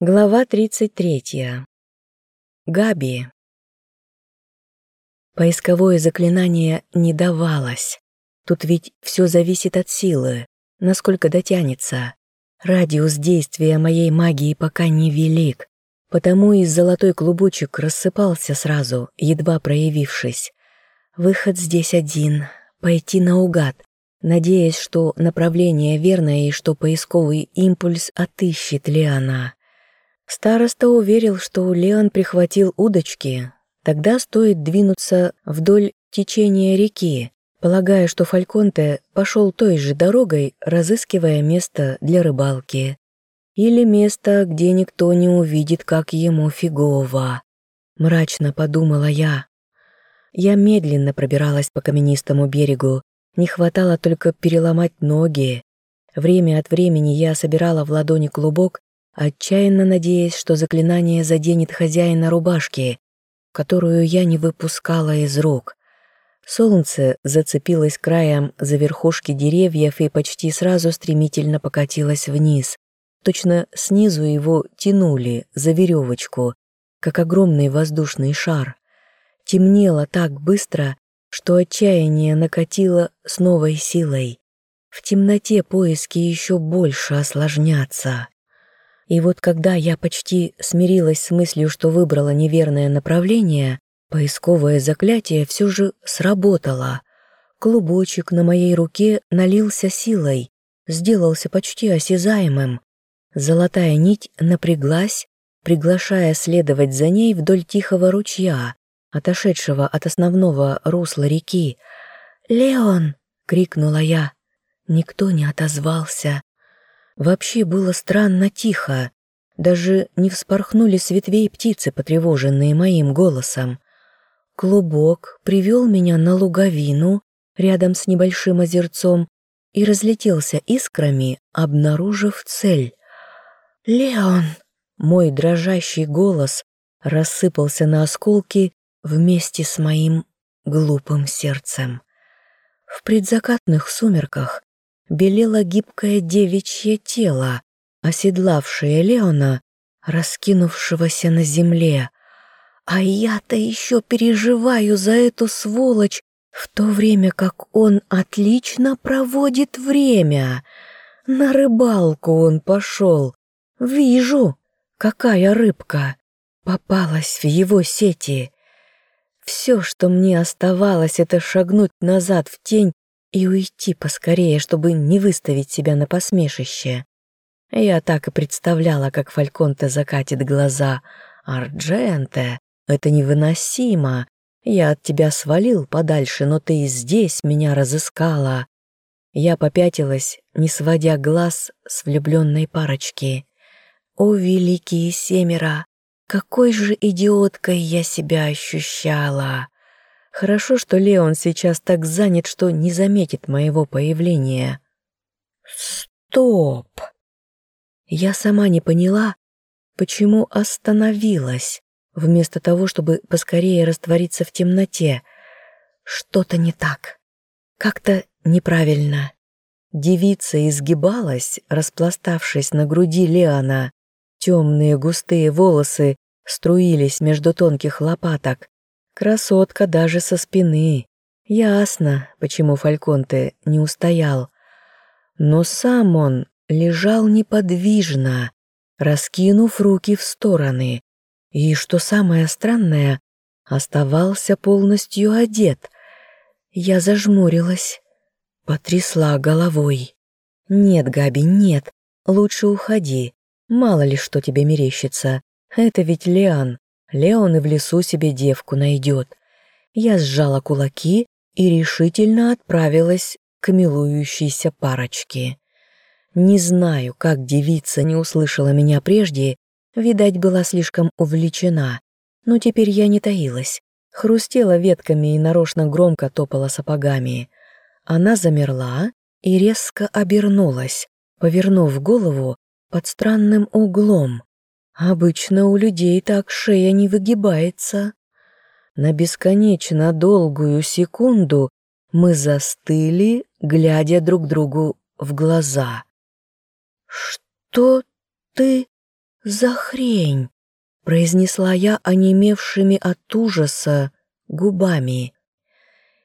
Глава 33. Габи. Поисковое заклинание не давалось. Тут ведь все зависит от силы, насколько дотянется. Радиус действия моей магии пока не велик, потому и золотой клубочек рассыпался сразу, едва проявившись. Выход здесь один — пойти наугад, надеясь, что направление верное и что поисковый импульс отыщет Лиана. Староста уверил, что Леон прихватил удочки, тогда стоит двинуться вдоль течения реки, полагая, что Фальконте пошел той же дорогой, разыскивая место для рыбалки. Или место, где никто не увидит, как ему фигово. Мрачно подумала я. Я медленно пробиралась по каменистому берегу, не хватало только переломать ноги. Время от времени я собирала в ладони клубок отчаянно надеясь, что заклинание заденет хозяина рубашки, которую я не выпускала из рук. Солнце зацепилось краем за верхушки деревьев и почти сразу стремительно покатилось вниз. Точно снизу его тянули за веревочку, как огромный воздушный шар. Темнело так быстро, что отчаяние накатило с новой силой. В темноте поиски еще больше осложнятся. И вот когда я почти смирилась с мыслью, что выбрала неверное направление, поисковое заклятие все же сработало. Клубочек на моей руке налился силой, сделался почти осязаемым. Золотая нить напряглась, приглашая следовать за ней вдоль тихого ручья, отошедшего от основного русла реки. «Леон!» — крикнула я. Никто не отозвался. Вообще было странно тихо. Даже не вспорхнули с ветвей птицы, потревоженные моим голосом. Клубок привел меня на луговину рядом с небольшим озерцом и разлетелся искрами, обнаружив цель. «Леон!» Мой дрожащий голос рассыпался на осколки вместе с моим глупым сердцем. В предзакатных сумерках белело гибкое девичье тело, оседлавшее Леона, раскинувшегося на земле. А я-то еще переживаю за эту сволочь, в то время как он отлично проводит время. На рыбалку он пошел. Вижу, какая рыбка попалась в его сети. Все, что мне оставалось, это шагнуть назад в тень и уйти поскорее, чтобы не выставить себя на посмешище. Я так и представляла, как Фальконте закатит глаза. «Ардженте, это невыносимо. Я от тебя свалил подальше, но ты и здесь меня разыскала». Я попятилась, не сводя глаз с влюбленной парочки. «О, великие семеро! Какой же идиоткой я себя ощущала!» Хорошо, что Леон сейчас так занят, что не заметит моего появления. Стоп! Я сама не поняла, почему остановилась, вместо того, чтобы поскорее раствориться в темноте. Что-то не так. Как-то неправильно. Девица изгибалась, распластавшись на груди Леона. Темные густые волосы струились между тонких лопаток. Красотка даже со спины. Ясно, почему Фальконте не устоял. Но сам он лежал неподвижно, раскинув руки в стороны. И, что самое странное, оставался полностью одет. Я зажмурилась, потрясла головой. «Нет, Габи, нет, лучше уходи. Мало ли что тебе мерещится. Это ведь Лиан. Леон и в лесу себе девку найдет. Я сжала кулаки и решительно отправилась к милующейся парочке. Не знаю, как девица не услышала меня прежде, видать, была слишком увлечена, но теперь я не таилась. Хрустела ветками и нарочно громко топала сапогами. Она замерла и резко обернулась, повернув голову под странным углом. Обычно у людей так шея не выгибается. На бесконечно долгую секунду мы застыли, глядя друг другу в глаза. «Что ты за хрень?» — произнесла я онемевшими от ужаса губами.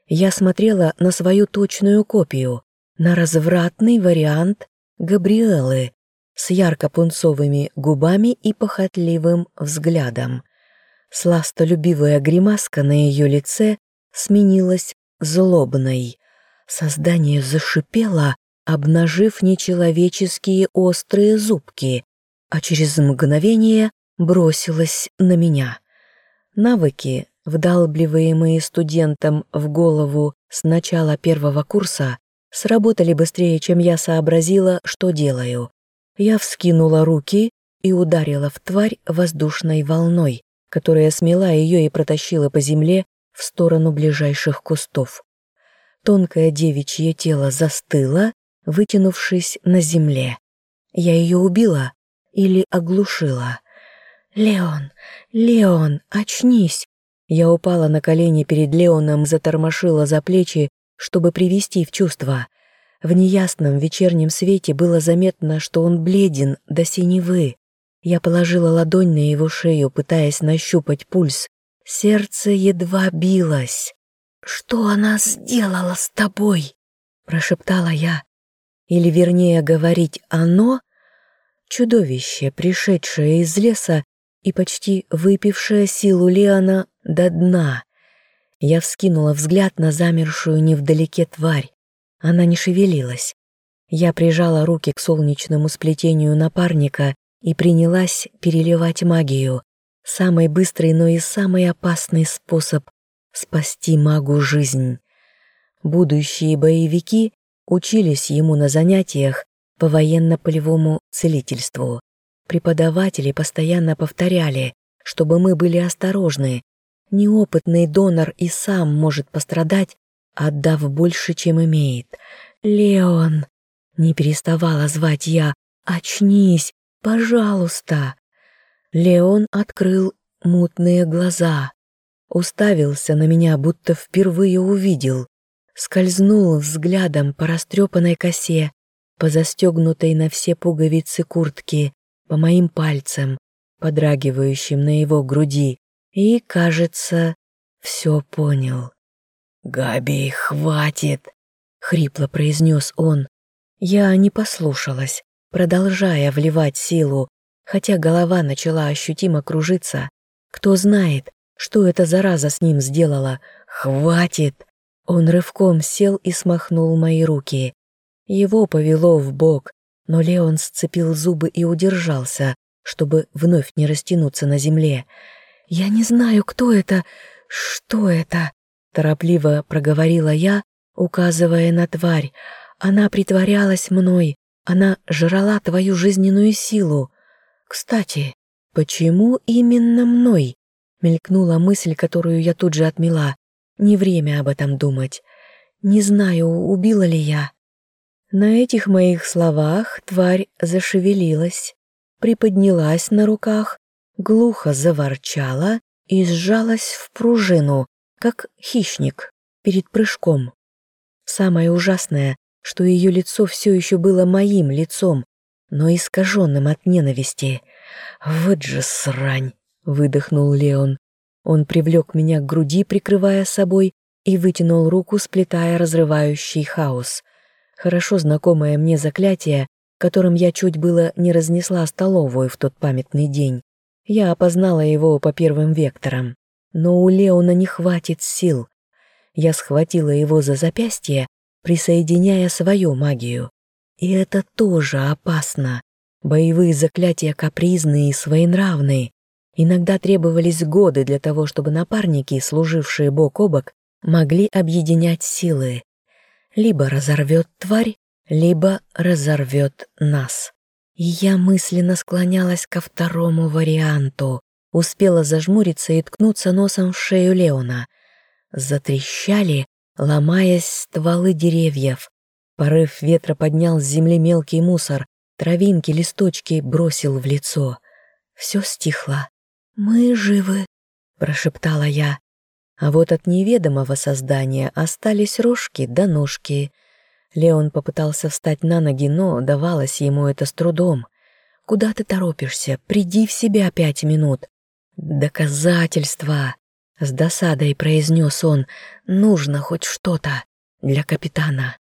Я смотрела на свою точную копию, на развратный вариант Габриэлы с ярко-пунцовыми губами и похотливым взглядом. Сластолюбивая гримаска на ее лице сменилась злобной. Создание зашипело, обнажив нечеловеческие острые зубки, а через мгновение бросилось на меня. Навыки, вдалбливаемые студентам в голову с начала первого курса, сработали быстрее, чем я сообразила, что делаю. Я вскинула руки и ударила в тварь воздушной волной, которая смела ее и протащила по земле в сторону ближайших кустов. Тонкое девичье тело застыло, вытянувшись на земле. Я ее убила или оглушила. «Леон! Леон! Очнись!» Я упала на колени перед Леоном, затормошила за плечи, чтобы привести в чувство. В неясном вечернем свете было заметно, что он бледен до синевы. Я положила ладонь на его шею, пытаясь нащупать пульс. Сердце едва билось. «Что она сделала с тобой?» – прошептала я. Или, вернее, говорить «оно» – чудовище, пришедшее из леса и почти выпившее силу Леона до дна. Я вскинула взгляд на замершую невдалеке тварь. Она не шевелилась. Я прижала руки к солнечному сплетению напарника и принялась переливать магию. Самый быстрый, но и самый опасный способ спасти магу жизнь. Будущие боевики учились ему на занятиях по военно-полевому целительству. Преподаватели постоянно повторяли, чтобы мы были осторожны, Неопытный донор и сам может пострадать, отдав больше, чем имеет. «Леон!» — не переставала звать я. «Очнись, пожалуйста!» Леон открыл мутные глаза, уставился на меня, будто впервые увидел, скользнул взглядом по растрепанной косе, по застегнутой на все пуговицы куртки, по моим пальцам, подрагивающим на его груди, и, кажется, все понял. «Габи, хватит!» — хрипло произнес он. Я не послушалась, продолжая вливать силу, хотя голова начала ощутимо кружиться. Кто знает, что эта зараза с ним сделала. «Хватит!» Он рывком сел и смахнул мои руки. Его повело в бок, но Леон сцепил зубы и удержался, чтобы вновь не растянуться на земле. «Я не знаю, кто это, что это», — торопливо проговорила я, указывая на тварь. «Она притворялась мной, она жрала твою жизненную силу. Кстати, почему именно мной?» Мелькнула мысль, которую я тут же отмела. Не время об этом думать. Не знаю, убила ли я. На этих моих словах тварь зашевелилась, приподнялась на руках глухо заворчала и сжалась в пружину, как хищник перед прыжком. Самое ужасное, что ее лицо все еще было моим лицом, но искаженным от ненависти. «Вот же срань!» — выдохнул Леон. Он привлек меня к груди, прикрывая собой, и вытянул руку, сплетая разрывающий хаос. Хорошо знакомое мне заклятие, которым я чуть было не разнесла столовую в тот памятный день. Я опознала его по первым векторам, но у Леона не хватит сил. Я схватила его за запястье, присоединяя свою магию. И это тоже опасно. Боевые заклятия капризные и своенравные. Иногда требовались годы для того, чтобы напарники, служившие бок о бок, могли объединять силы. Либо разорвет тварь, либо разорвет нас. И я мысленно склонялась ко второму варианту. Успела зажмуриться и ткнуться носом в шею Леона. Затрещали, ломаясь стволы деревьев. Порыв ветра поднял с земли мелкий мусор, травинки, листочки бросил в лицо. Все стихло. «Мы живы», — прошептала я. А вот от неведомого создания остались рожки да ножки — Леон попытался встать на ноги, но давалось ему это с трудом. Куда ты торопишься? Приди в себя пять минут. Доказательства. С досадой произнес он. Нужно хоть что-то для капитана.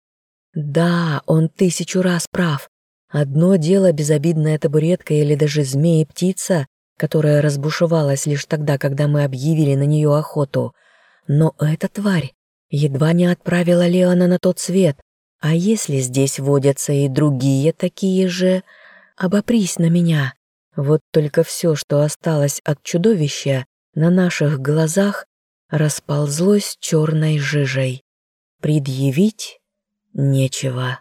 Да, он тысячу раз прав. Одно дело безобидная табуретка или даже змеи-птица, которая разбушевалась лишь тогда, когда мы объявили на нее охоту. Но эта тварь едва не отправила Леона на тот свет. А если здесь водятся и другие такие же? Обопрись на меня. Вот только все, что осталось от чудовища, на наших глазах расползлось черной жижей. Предъявить нечего.